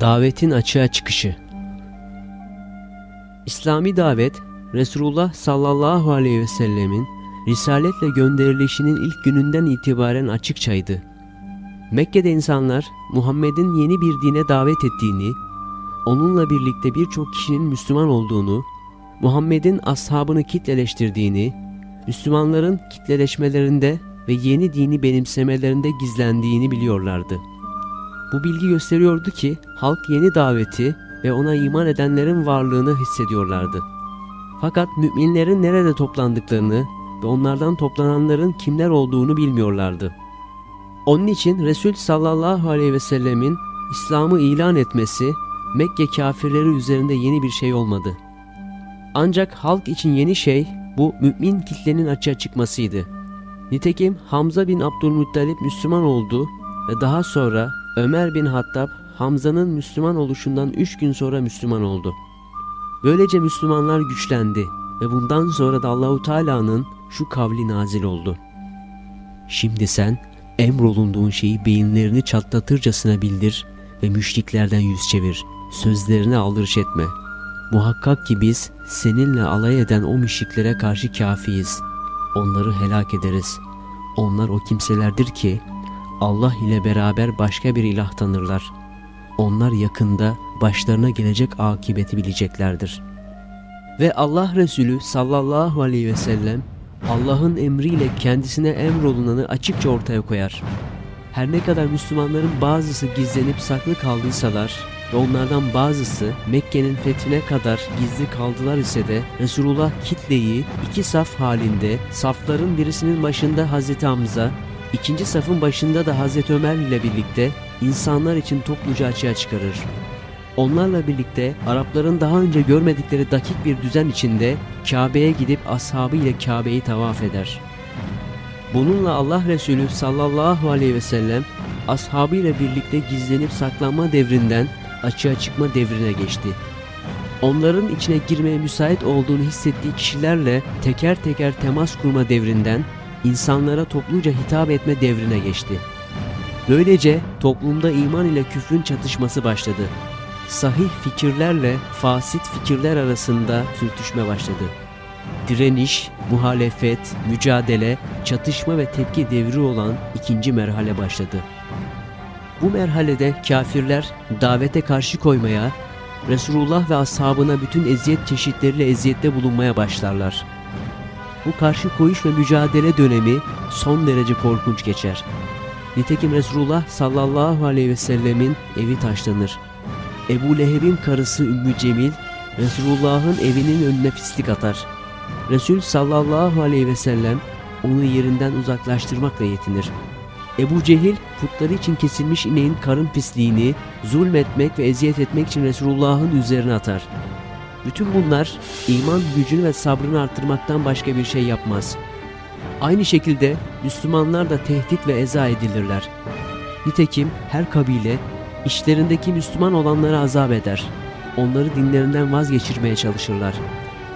Davetin açığa çıkışı İslami davet, Resulullah sallallahu aleyhi ve sellemin Risaletle gönderilişinin ilk gününden itibaren açıkçaydı. Mekke'de insanlar Muhammed'in yeni bir dine davet ettiğini, onunla birlikte birçok kişinin Müslüman olduğunu, Muhammed'in ashabını kitleleştirdiğini, Müslümanların kitleleşmelerinde ve yeni dini benimsemelerinde gizlendiğini biliyorlardı. Bu bilgi gösteriyordu ki halk yeni daveti ve ona iman edenlerin varlığını hissediyorlardı. Fakat müminlerin nerede toplandıklarını ve onlardan toplananların kimler olduğunu bilmiyorlardı. Onun için Resul sallallahu aleyhi ve sellemin İslam'ı ilan etmesi Mekke kafirleri üzerinde yeni bir şey olmadı. Ancak halk için yeni şey bu mümin kitlenin açığa çıkmasıydı. Nitekim Hamza bin Abdülmuttalip Müslüman oldu ve daha sonra Ömer bin Hattab Hamza'nın Müslüman oluşundan üç gün sonra Müslüman oldu. Böylece Müslümanlar güçlendi ve bundan sonra da Allahu Teala'nın şu kavli nazil oldu. Şimdi sen emrolunduğun şeyi beyinlerini çatlatırcasına bildir ve müşriklerden yüz çevir. Sözlerine aldırış etme. Muhakkak ki biz seninle alay eden o müşriklere karşı kafiyiz. Onları helak ederiz. Onlar o kimselerdir ki Allah ile beraber başka bir ilah tanırlar. Onlar yakında başlarına gelecek akibeti bileceklerdir. Ve Allah Resulü sallallahu aleyhi ve sellem Allah'ın emriyle kendisine emrolunanı açıkça ortaya koyar. Her ne kadar Müslümanların bazısı gizlenip saklı kaldıysalar ve onlardan bazısı Mekke'nin fethine kadar gizli kaldılar ise de Resulullah kitleyi iki saf halinde safların birisinin başında Hazreti Hamza, ikinci safın başında da Hazreti Ömer ile birlikte insanlar için topluca açığa çıkarır. Onlarla birlikte Arapların daha önce görmedikleri dakik bir düzen içinde Kabe'ye gidip ashabı ile Kabe'yi tavaf eder. Bununla Allah Resulü sallallahu aleyhi ve sellem ashabı ile birlikte gizlenip saklanma devrinden açığa çıkma devrine geçti. Onların içine girmeye müsait olduğunu hissettiği kişilerle teker teker temas kurma devrinden insanlara topluca hitap etme devrine geçti. Böylece toplumda iman ile küfrün çatışması başladı sahih fikirlerle fasit fikirler arasında sürtüşme başladı. Direniş, muhalefet, mücadele, çatışma ve tepki devri olan ikinci merhale başladı. Bu merhalede kafirler davete karşı koymaya, Resulullah ve ashabına bütün eziyet çeşitleriyle eziyette bulunmaya başlarlar. Bu karşı koyuş ve mücadele dönemi son derece korkunç geçer. Nitekim Resulullah sallallahu aleyhi ve sellemin evi taşlanır. Ebu Leheb'in karısı Ümmü Cemil, Resulullah'ın evinin önüne pislik atar. Resul sallallahu aleyhi ve sellem onu yerinden uzaklaştırmakla yetinir. Ebu Cehil putları için kesilmiş ineğin karın pisliğini zulmetmek ve eziyet etmek için Resulullah'ın üzerine atar. Bütün bunlar iman gücünü ve sabrını arttırmaktan başka bir şey yapmaz. Aynı şekilde Müslümanlar da tehdit ve eza edilirler. Nitekim her kabile İşlerindeki Müslüman olanları azap eder. Onları dinlerinden vazgeçirmeye çalışırlar.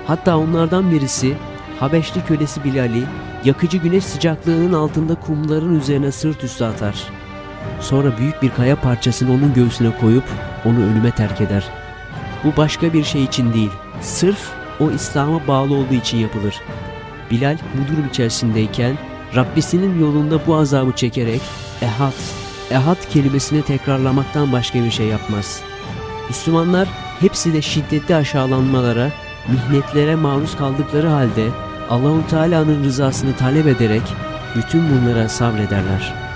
Hatta onlardan birisi Habeşli kölesi Bilal'i yakıcı güneş sıcaklığının altında kumların üzerine sırt üstü atar. Sonra büyük bir kaya parçasını onun göğsüne koyup onu ölüme terk eder. Bu başka bir şey için değil, sırf o İslam'a bağlı olduğu için yapılır. Bilal bu durum içerisindeyken Rabbisinin yolunda bu azabı çekerek Ehad ehad kelimesini tekrarlamaktan başka bir şey yapmaz. Müslümanlar hepsi de şiddetli aşağılanmalara, mihnetlere maruz kaldıkları halde Allahu Teala'nın rızasını talep ederek bütün bunlara sabrederler.''